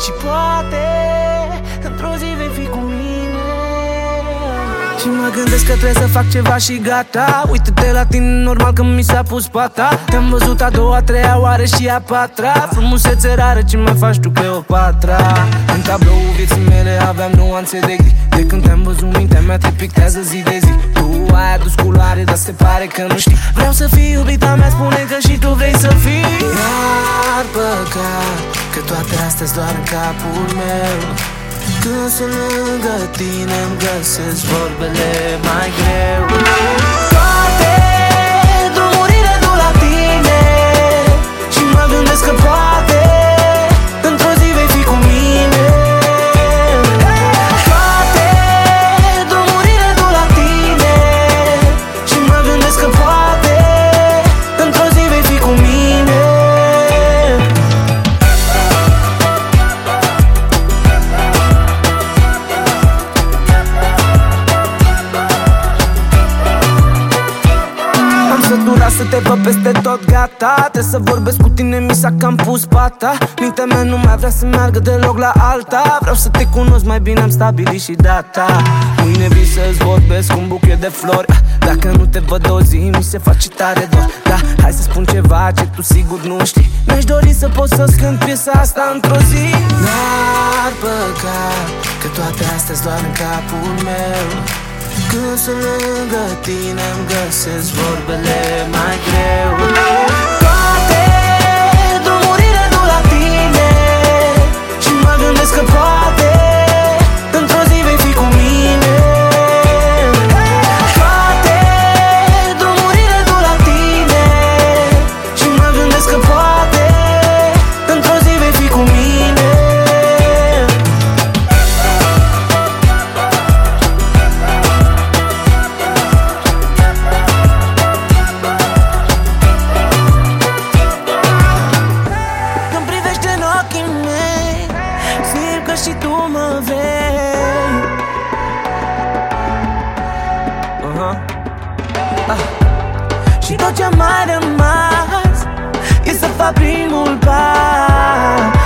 Și poate Și mă gândesc că trebuie să fac ceva și gata. Uite-te la tine, normal că mi s-a pus pata. Te-am văzut a doua, a treia oară și a patra. Frumusețe rară, ce mai faci tu, Cleopatra? În tablou vieții mele aveam nuanțe de gri. De când te-am văzut, mintea mea te pictează zi de zi. Tu ai adus culoare, dar se pare că nu știi. Vreau să fii iubita mea, spune că și tu vrei să fii. Iar păcat Că toate astea doar în capul meu când sunt lângă tine îmi găsesc vorbele mai greu Am săturat să te văd peste tot gata. Trebuie să vorbesc cu tine, mi s-a cam pus pata. Mintea mea nu mai vrea să meargă deloc la alta. Vreau să te cunosc mai bine, am stabilit și data. Mâine vin să-ți vorbesc cu un buchet de flori. Dacă nu te văd o zi, mi se face tare dor. Da, hai să spun ceva ce tu sigur nu știi. Mi-aș dori să pot să-ți cânt piesa asta într-o zi. N-ar păcat că toate astea doar în capul meu când sunt lângă tine îmi găsesc vorbele mai greu Și tot ce mai rămas E să fac primul pas ah.